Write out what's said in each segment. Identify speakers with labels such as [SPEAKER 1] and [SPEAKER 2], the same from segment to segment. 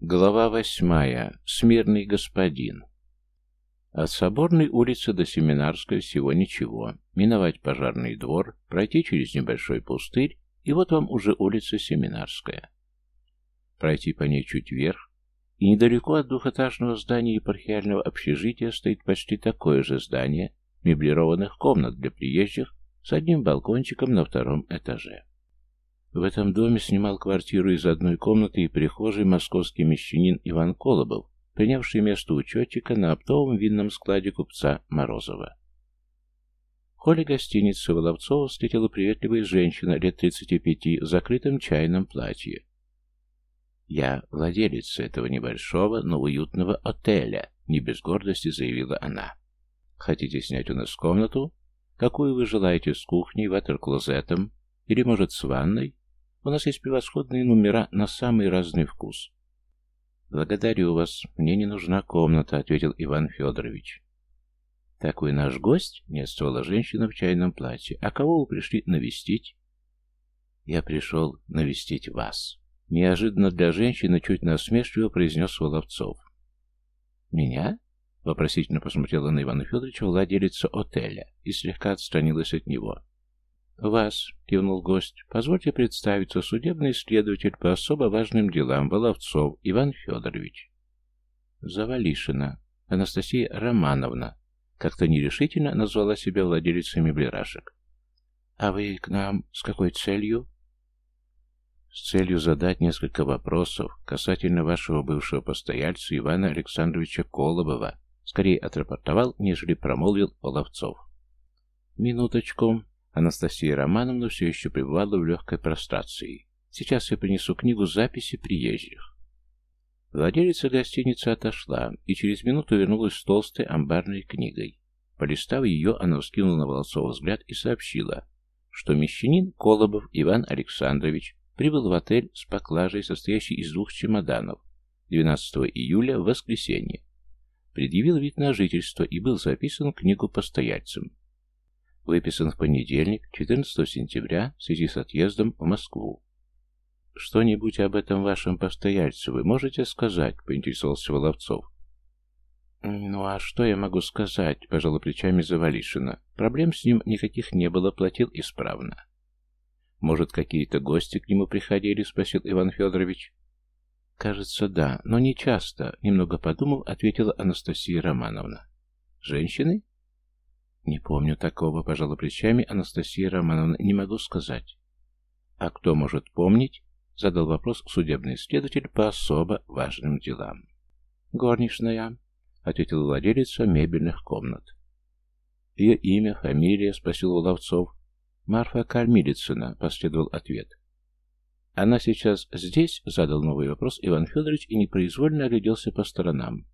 [SPEAKER 1] Глава восьмая. Смирный господин. От Соборной улицы до Семинарской всего ничего. Миновать пожарный двор, пройти через небольшой пустырь, и вот вам уже улица Семинарская. Пройти по ней чуть вверх, и недалеко от двухэтажного здания епархиального общежития стоит почти такое же здание меблированных комнат для приезжих с одним балкончиком на втором этаже. В этом доме снимал квартиру из одной комнаты и прихожей московский мещанин Иван Колобов, принявший место учетчика на оптовом винном складе купца Морозова. В холле гостиницы Воловцова встретила приветливая женщина лет 35 в закрытом чайном платье. «Я владелица этого небольшого, но уютного отеля», — не без гордости заявила она. «Хотите снять у нас комнату? Какую вы желаете с кухней, ватер-клозетом или, может, с ванной? У нас есть превосходные номера на самый разный вкус. «Благодарю вас. Мне не нужна комната», — ответил Иван Федорович. «Так вы наш гость?» — не отставала женщина в чайном платье. «А кого вы пришли навестить?» «Я пришел навестить вас». Неожиданно для женщины чуть насмешливо произнес Воловцов. «Меня?» — вопросительно посмотрела на Ивана Федоровича владелица отеля и слегка отстранилась от него. «Вас», — кивнул гость, — «позвольте представиться, судебный следователь по особо важным делам Воловцов Иван Федорович». Завалишина Анастасия Романовна как-то нерешительно назвала себя владелицей меблерашек. «А вы к нам с какой целью?» «С целью задать несколько вопросов касательно вашего бывшего постояльца Ивана Александровича Колобова», скорее отрапортовал, нежели промолвил Воловцов. «Минуточку», Анастасия Романовна все еще пребывала в легкой прострации. Сейчас я принесу книгу записи приезжих. Владелица гостиницы отошла и через минуту вернулась с толстой амбарной книгой. Полистав ее, она вскинула на Волосова взгляд и сообщила, что мещанин Колобов Иван Александрович прибыл в отель с поклажей, состоящей из двух чемоданов, 12 июля в воскресенье. Предъявил вид на жительство и был записан в книгу постояльцем. Выписан в понедельник, 14 сентября, в связи с отъездом в Москву. «Что-нибудь об этом вашем постояльце вы можете сказать?» — поинтересовался Воловцов. «Ну а что я могу сказать?» — пожала плечами Завалишина. «Проблем с ним никаких не было, платил исправно». «Может, какие-то гости к нему приходили?» — спросил Иван Федорович. «Кажется, да, но не часто», — немного подумав, ответила Анастасия Романовна. «Женщины?» «Не помню такого», — пожала плечами Анастасия Романовна. «Не могу сказать». «А кто может помнить?» — задал вопрос судебный следователь по особо важным делам. «Горничная», — ответила владелица мебельных комнат. «Ее имя, фамилия?» — спросил Уловцов. «Марфа Кальмилицына», — последовал ответ. «Она сейчас здесь?» — задал новый вопрос Иван Федорович и непроизвольно огляделся по сторонам.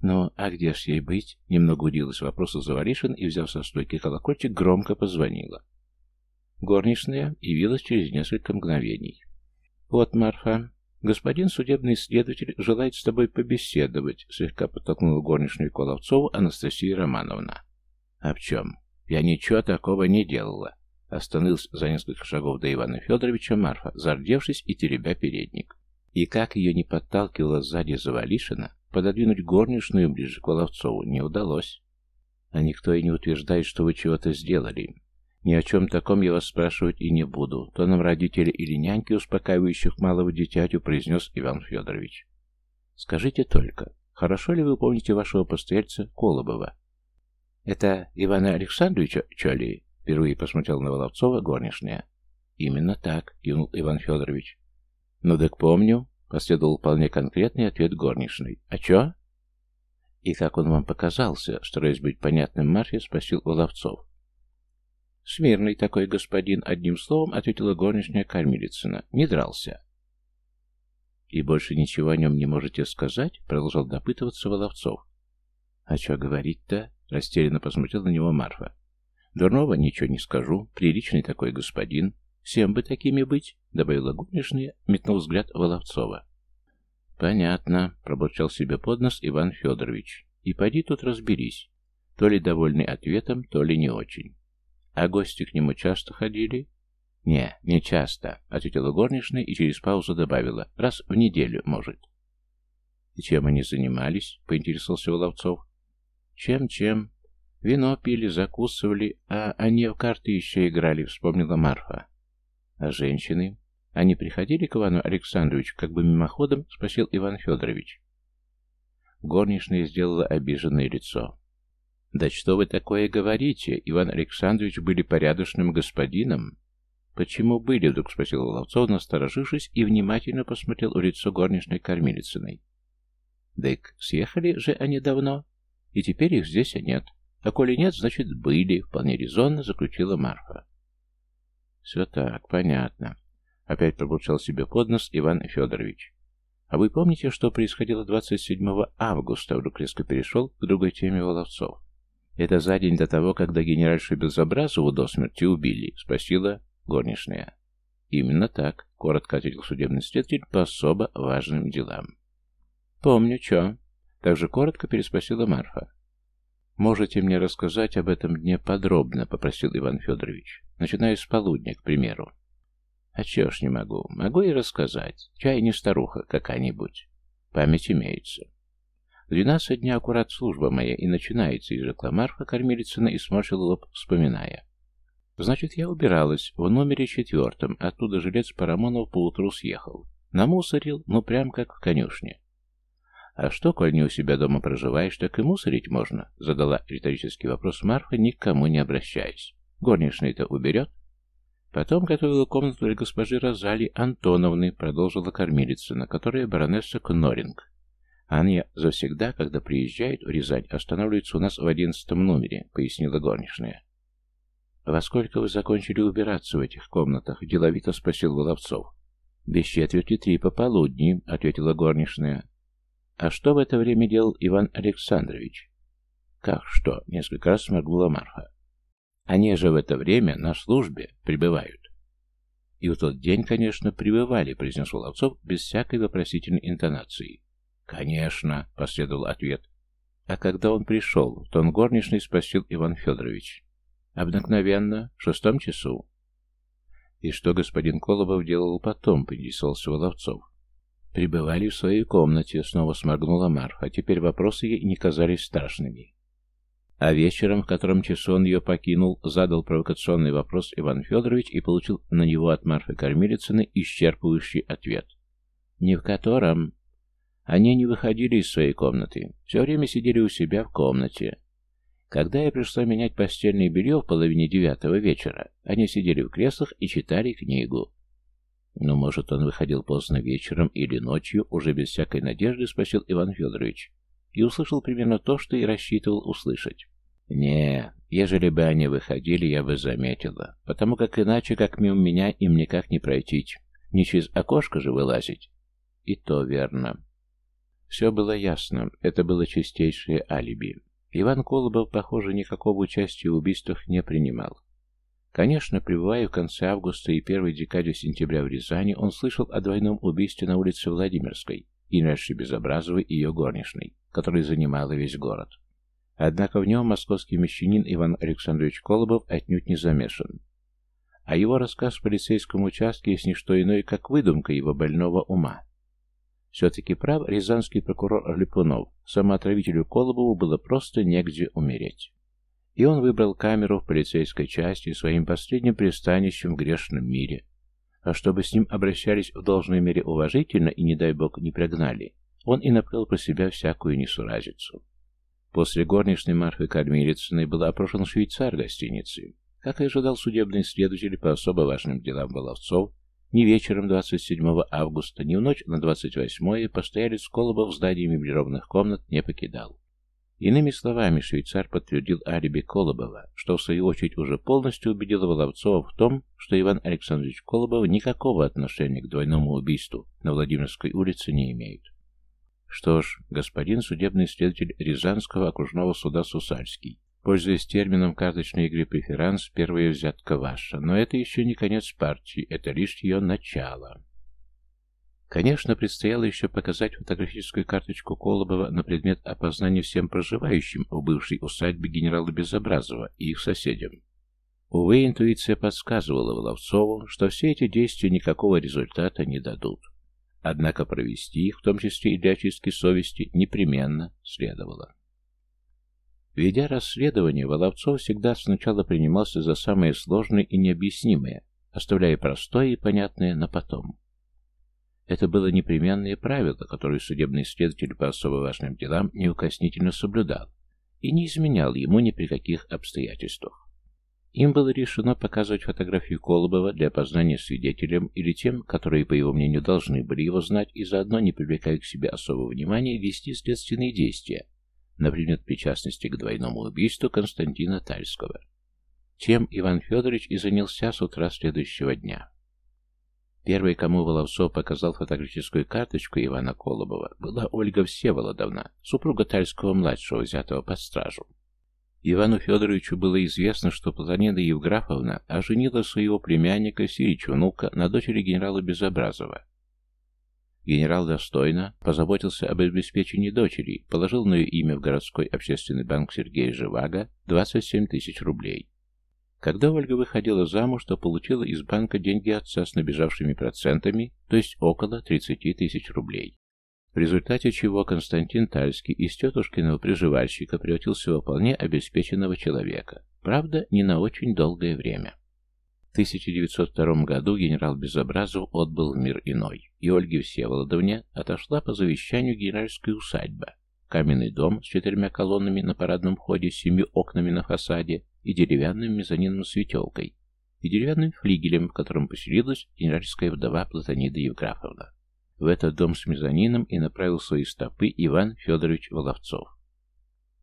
[SPEAKER 1] «Ну, а где ж ей быть?» Немного удивилась вопросу Заваришин и, взяв со стойки колокольчик, громко позвонила. Горничная явилась через несколько мгновений. «Вот, Марфа, господин судебный следователь желает с тобой побеседовать», слегка подтолкнула горничную Коловцову Анастасия Романовна. «А в чем? Я ничего такого не делала». Остановился за несколько шагов до Ивана Федоровича Марфа, зардевшись и теребя передник. И как ее не подталкивала сзади Завалишина, Пододвинуть горничную ближе к Воловцову не удалось. А никто и не утверждает, что вы чего-то сделали. Ни о чем таком я вас спрашивать и не буду. То нам родители или няньки, успокаивающих малого дитятю, произнес Иван Федорович. Скажите только, хорошо ли вы помните вашего постояльца Колобова? Это Ивана Александровича, что ли? Впервые посмотрел на Воловцова горничная. Именно так, кивнул Иван Федорович. Ну так помню, Последовал вполне конкретный ответ горничной. «А чё?» «И как он вам показался?» Стараясь быть понятным Марфе, спросил Уловцов. «Смирный такой господин», — одним словом ответила горничная Кормилицына. «Не дрался». «И больше ничего о нем не можете сказать?» — продолжал допытываться Воловцов. «А что говорить-то?» — растерянно посмотрел на него Марфа. «Дурного ничего не скажу. Приличный такой господин. Всем бы такими быть, — добавила горничная, метнул взгляд Воловцова. Понятно, — пробурчал себе под нос Иван Федорович. И поди тут разберись. То ли довольный ответом, то ли не очень. А гости к нему часто ходили? Не, не часто, — ответила горничная и через паузу добавила. Раз в неделю, может. И чем они занимались? Поинтересовался Воловцов. Чем-чем? Вино пили, закусывали, а они в карты еще играли, вспомнила Марфа. А женщины? Они приходили к Ивану Александровичу, как бы мимоходом, спросил Иван Федорович. Горничная сделала обиженное лицо. «Да что вы такое говорите? Иван Александрович были порядочным господином». «Почему были?» — вдруг спросил Воловцов, насторожившись и внимательно посмотрел в лицо горничной кормилицыной. «Дык, съехали же они давно, и теперь их здесь нет. А коли нет, значит, были», — вполне резонно заключила Марфа. «Все так, понятно», — опять пробурчал себе под нос Иван Федорович. «А вы помните, что происходило 27 августа?» — вдруг резко перешел к другой теме Воловцов. «Это за день до того, когда генеральшу Безобразову до смерти убили», — спросила горничная. «Именно так», — коротко ответил судебный следователь по особо важным делам. «Помню, чё?» — также коротко переспросила Марфа. «Можете мне рассказать об этом дне подробно?» — попросил Иван Федорович. «Начиная с полудня, к примеру». «А чё ж не могу? Могу и рассказать. Чай не старуха какая-нибудь. Память имеется». «Двенадцать дня аккурат служба моя и начинается», — изрекла Марфа Кормилицына и сморщила лоб, вспоминая. Значит, я убиралась в номере четвертом, оттуда жилец Парамонов поутру съехал. Намусорил, ну прям как в конюшне. «А что, коль не у себя дома проживаешь, так и мусорить можно?» Задала риторический вопрос Марфа, никому не обращаясь. «Горничная-то уберет?» Потом готовила комнату для госпожи Розали Антоновны, продолжила кормилица, на которой баронесса Кноринг. Аня завсегда, когда приезжает в Рязань, останавливается у нас в одиннадцатом номере, пояснила горничная. «Во сколько вы закончили убираться в этих комнатах?» – деловито спросил Воловцов. «Без четверти три пополудни», – ответила горничная. «А что в это время делал Иван Александрович?» «Как что?» – несколько раз сморгнула Марфа. «Они же в это время на службе пребывают». «И в тот день, конечно, пребывали», – произнес Воловцов без всякой вопросительной интонации. «Конечно», – последовал ответ. «А когда он пришел?» – тон горничный спросил Иван Федорович. Обыкновенно, в шестом часу. И что господин Колобов делал потом, поинтересовался Воловцов. Прибывали в своей комнате, снова сморгнула Марфа, теперь вопросы ей не казались страшными. А вечером, в котором часу он ее покинул, задал провокационный вопрос Иван Федорович и получил на него от Марфы Кормилицыны исчерпывающий ответ. «Не в котором». Они не выходили из своей комнаты, все время сидели у себя в комнате. Когда я пришла менять постельное белье в половине девятого вечера, они сидели в креслах и читали книгу. Ну, может, он выходил поздно вечером или ночью, уже без всякой надежды, спросил Иван Федорович, и услышал примерно то, что и рассчитывал услышать. Не, ежели бы они выходили, я бы заметила, потому как иначе, как мимо меня, им никак не пройти, не через окошко же вылазить. И то верно. Все было ясно, это было чистейшее алиби. Иван Колобов, похоже, никакого участия в убийствах не принимал. Конечно, пребывая в конце августа и первой декаде сентября в Рязани, он слышал о двойном убийстве на улице Владимирской, генеральши Безобразовой и ее горничной, которая занимала весь город. Однако в нем московский мещанин Иван Александрович Колобов отнюдь не замешан. А его рассказ в полицейском участке есть не что иное, как выдумка его больного ума. Все-таки прав рязанский прокурор Липунов, самоотравителю Колобову было просто негде умереть. И он выбрал камеру в полицейской части своим последним пристанищем в грешном мире. А чтобы с ним обращались в должной мере уважительно и, не дай бог, не прогнали, он и наплел про себя всякую несуразицу. После горничной Марфы Кормилицыной был опрошен швейцар гостиницы. Как и ожидал судебный следователь по особо важным делам Воловцов, ни вечером 27 августа, ни в ночь на 28 постоялец Колобов в здании меблированных комнат не покидал. Иными словами, швейцар подтвердил алиби Колобова, что в свою очередь уже полностью убедило Воловцова в том, что Иван Александрович Колобов никакого отношения к двойному убийству на Владимирской улице не имеет. Что ж, господин судебный следователь Рязанского окружного суда Сусальский Пользуясь термином карточной игры преферанс, первая взятка ваша, но это еще не конец партии, это лишь ее начало. Конечно, предстояло еще показать фотографическую карточку Колобова на предмет опознания всем проживающим в бывшей усадьбе генерала Безобразова и их соседям. Увы, интуиция подсказывала Воловцову, что все эти действия никакого результата не дадут. Однако провести их, в том числе и для очистки совести, непременно следовало. Ведя расследование, Воловцов всегда сначала принимался за самое сложное и необъяснимое, оставляя простое и понятное на потом. Это было непременное правило, которое судебный следователь по особо важным делам неукоснительно соблюдал и не изменял ему ни при каких обстоятельствах. Им было решено показывать фотографию Колобова для опознания свидетелям или тем, которые, по его мнению, должны были его знать и заодно, не привлекая к себе особого внимания, вести следственные действия, например, причастности к двойному убийству Константина Тальского. Тем Иван Федорович и занялся с утра следующего дня. Первой, кому Воловцов показал фотографическую карточку Ивана Колобова, была Ольга Всеволодовна, супруга Тальского-младшего, взятого под стражу. Ивану Федоровичу было известно, что Платонида Евграфовна оженила своего племянника Сирича, внука, на дочери генерала Безобразова. Генерал достойно позаботился об обеспечении дочери, положил на ее имя в городской общественный банк Сергея Живаго 27 тысяч рублей. Когда Ольга выходила замуж, то получила из банка деньги отца с набежавшими процентами, то есть около 30 тысяч рублей. В результате чего Константин Тальский из тетушкиного приживальщика превратился в вполне обеспеченного человека. Правда, не на очень долгое время. В 1902 году генерал Безобразов отбыл в мир иной, и Ольге Всеволодовне отошла по завещанию генеральская усадьба, каменный дом с четырьмя колоннами на парадном входе, с семью окнами на фасаде и деревянным мезонинным светелкой, и деревянным флигелем, в котором поселилась генеральская вдова Платонида Евграфовна. В этот дом с мезонином и направил свои стопы Иван Федорович Воловцов.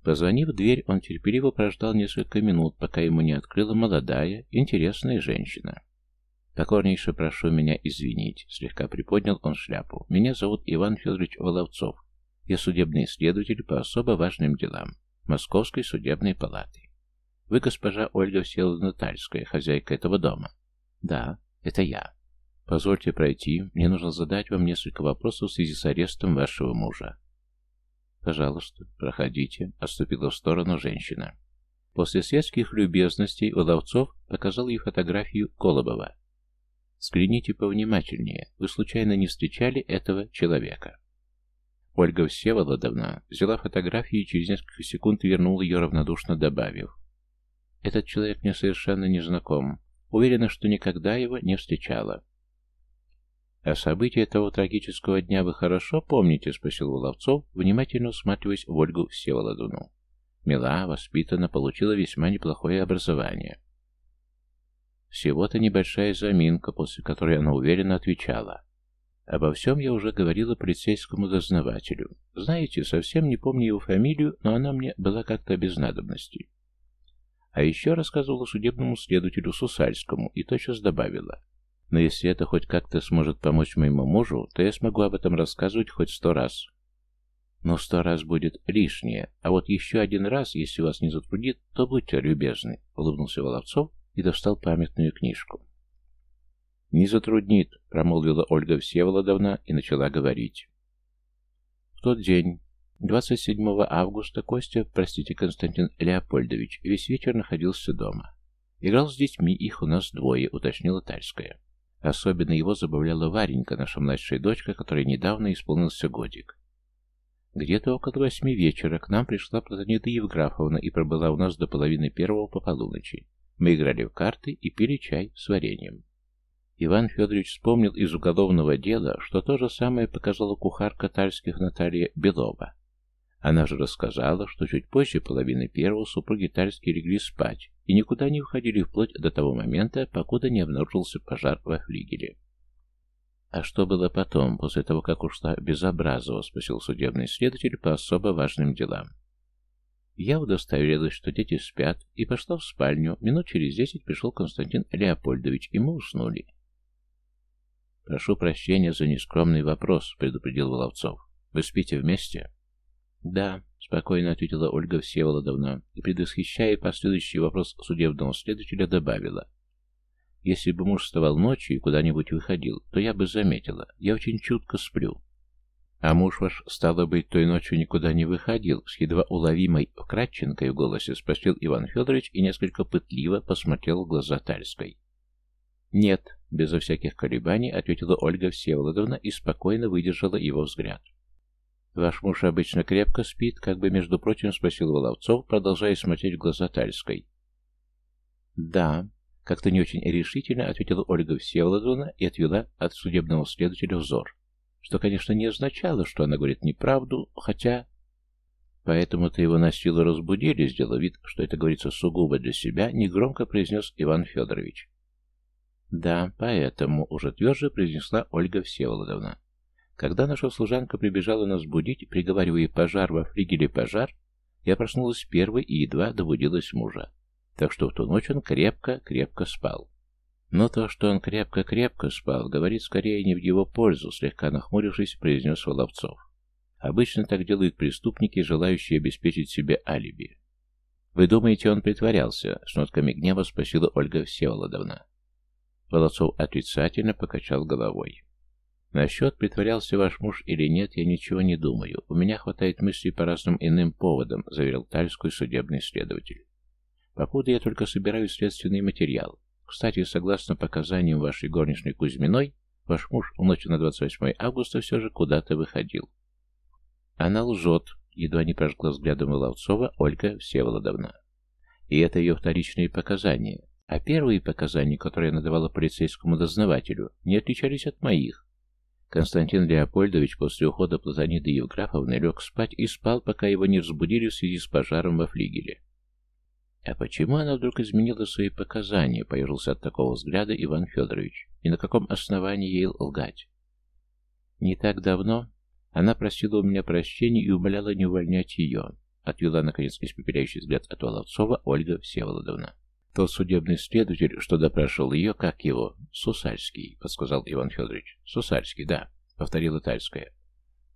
[SPEAKER 1] Позвонив в дверь, он терпеливо прождал несколько минут, пока ему не открыла молодая, интересная женщина. «Покорнейше прошу меня извинить», — слегка приподнял он шляпу. «Меня зовут Иван Федорович Воловцов. Я судебный следователь по особо важным делам Московской судебной палаты. Вы госпожа Ольга Всеволодовна Тальская, хозяйка этого дома? Да, это я. Позвольте пройти, мне нужно задать вам несколько вопросов в связи с арестом вашего мужа. Пожалуйста, проходите, отступила в сторону женщина. После светских любезностей Удовцов показал ей фотографию Колобова. Взгляните повнимательнее, вы случайно не встречали этого человека? Ольга Всеволодовна взяла фотографию и через несколько секунд вернула ее равнодушно, добавив. Этот человек мне совершенно не знаком. Уверена, что никогда его не встречала. «А события того трагического дня вы хорошо помните?» — спросил Воловцов, внимательно усматриваясь в Ольгу Всеволодовну. Мила, воспитана, получила весьма неплохое образование. Всего-то небольшая заминка, после которой она уверенно отвечала. Обо всем я уже говорила полицейскому дознавателю. Знаете, совсем не помню его фамилию, но она мне была как-то без надобности. А еще рассказывала судебному следователю Сусальскому и тотчас добавила. Но если это хоть как-то сможет помочь моему мужу, то я смогу об этом рассказывать хоть сто раз. Но сто раз будет лишнее, а вот еще один раз, если вас не затруднит, то будьте любезны, — улыбнулся Воловцов и достал памятную книжку. «Не затруднит», — промолвила Ольга Всеволодовна и начала говорить. В тот день 27 августа Костя, простите, Константин Леопольдович, весь вечер находился дома. Играл с детьми, их у нас двое, уточнила Тальская. Особенно его забавляла Варенька, наша младшая дочка, которой недавно исполнился годик. Где-то около восьми вечера к нам пришла Платонида Евграфовна и пробыла у нас до половины первого по полуночи. Мы играли в карты и пили чай с вареньем. Иван Федорович вспомнил из уголовного дела, что то же самое показала кухарка Тальских Наталья Белова. Она же рассказала, что чуть позже половины первого супруги Тальские легли спать и никуда не уходили вплоть до того момента, покуда не обнаружился пожар во флигеле. «А что было потом, после того, как ушла Безобразова?» — спросил судебный следователь по особо важным делам. Я удостоверилась, что дети спят, и пошла в спальню. Минут через десять пришел Константин Леопольдович, и мы уснули. «Прошу прощения за нескромный вопрос», — предупредил Воловцов. «Вы спите вместе?» «Да», — спокойно ответила Ольга Всеволодовна и, предвосхищая последующий вопрос судебного следователя, добавила. «Если бы муж вставал ночью и куда-нибудь выходил, то я бы заметила. Я очень чутко сплю». «А муж ваш, стало быть, той ночью никуда не выходил?» С едва уловимой вкрадчинкой в голосе спросил Иван Федорович и несколько пытливо посмотрел в глаза Тальской. «Нет», — Безо всяких колебаний ответила Ольга Всеволодовна и спокойно выдержала его взгляд. «Ваш муж обычно крепко спит?» Как бы, между прочим, спросил Воловцов, продолжая смотреть в глаза Тальской. «Да», — как-то не очень решительно ответила Ольга Всеволодовна и отвела от судебного следователя взор. Что, конечно, не означало, что она говорит неправду, хотя... «Поэтому-то его на силу разбудили», — сделал вид, что это говорится сугубо для себя, негромко произнес Иван Федорович. «Да, поэтому», — уже тверже произнесла Ольга Всеволодовна. Когда наша служанка прибежала нас будить, приговаривая «пожар во флигеле пожар», я проснулась первой и едва добудилась мужа. Так что в ту ночь он крепко-крепко спал. Но то, что он крепко-крепко спал, говорит скорее не в его пользу, слегка нахмурившись, произнес Воловцов. Обычно так делают преступники, желающие обеспечить себе алиби. «Вы думаете, он притворялся?» — с нотками гнева спросила Ольга Всеволодовна. Волоцов отрицательно покачал головой. Насчет, притворялся ваш муж или нет, я ничего не думаю. У меня хватает мыслей по разным иным поводам, заверил Тальской судебный следователь. Покуда я только собираю следственный материал. Кстати, согласно показаниям вашей горничной Кузьминой, ваш муж в ночь на 28 августа все же куда-то выходил. Она лжет, едва не прожгла взглядом Воловцова Ольга Всеволодовна. И это ее вторичные показания. А первые показания, которые она давала полицейскому дознавателю, не отличались от моих. Константин Леопольдович после ухода Платониды Евграфовны лег спать и спал, пока его не разбудили в связи с пожаром во флигеле. А почему она вдруг изменила свои показания, поежился от такого взгляда Иван Федорович, и на каком основании ей лгать? Не так давно она просила у меня прощения и умоляла не увольнять ее, отвела, наконец, испепеляющий взгляд от Воловцова Ольга Всеволодовна. Тот судебный следователь, что допрашивал ее, как его? Сусальский, подсказал Иван Федорович. Сусальский, да, повторила Тальская.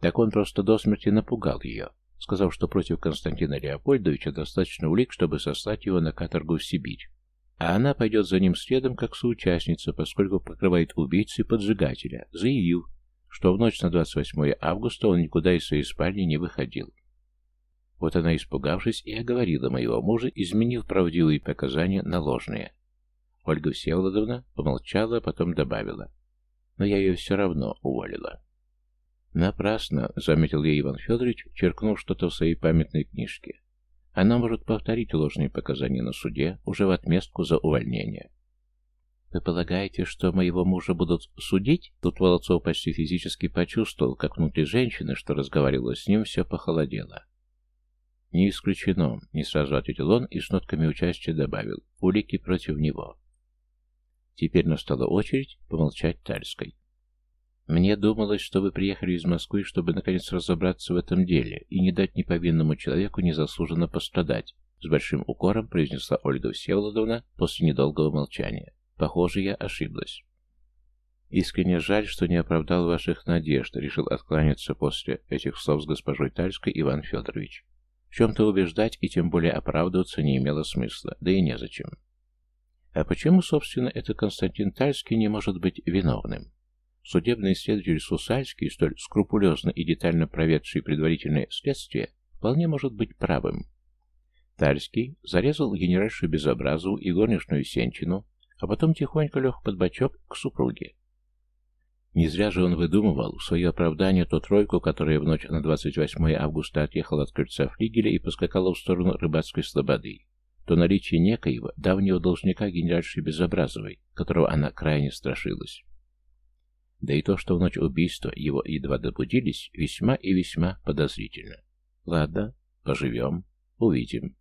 [SPEAKER 1] Так он просто до смерти напугал ее, сказав, что против Константина Леопольдовича достаточно улик, чтобы сослать его на каторгу в Сибирь. А она пойдет за ним следом как соучастница, поскольку покрывает убийцы и поджигателя, заявив, что в ночь на 28 августа он никуда из своей спальни не выходил. Вот она, испугавшись, и оговорила моего мужа, изменив правдивые показания на ложные. Ольга Всеволодовна помолчала, а потом добавила. Но я ее все равно уволила. Напрасно, заметил я Иван Федорович, черкнув что-то в своей памятной книжке. Она может повторить ложные показания на суде уже в отместку за увольнение. «Вы полагаете, что моего мужа будут судить?» Тут Волоцов почти физически почувствовал, как внутри женщины, что разговаривала с ним, все похолодело. «Не исключено», — не сразу ответил он и с нотками участия добавил. «Улики против него». Теперь настала очередь помолчать Тальской. «Мне думалось, что вы приехали из Москвы, чтобы наконец разобраться в этом деле и не дать неповинному человеку незаслуженно пострадать», с большим укором произнесла Ольга Всеволодовна после недолгого молчания. «Похоже, я ошиблась». «Искренне жаль, что не оправдал ваших надежд», — решил откланяться после этих слов с госпожой Тальской Иван Федорович. В чем-то убеждать и тем более оправдываться не имело смысла, да и незачем. А почему, собственно, этот Константин Тальский не может быть виновным? Судебный следователь Сусальский, столь скрупулезно и детально проведший предварительное следствие, вполне может быть правым. Тальский зарезал генеральшу Безобразову и горничную Сенчину, а потом тихонько лег под бочок к супруге. Не зря же он выдумывал в свое оправдание ту тройку, которая в ночь на 28 августа отъехала от крыльца флигеля и поскакала в сторону рыбацкой слободы. То наличие некоего давнего должника генеральши Безобразовой, которого она крайне страшилась. Да и то, что в ночь убийства его едва добудились, весьма и весьма подозрительно. Ладно, поживем, увидим.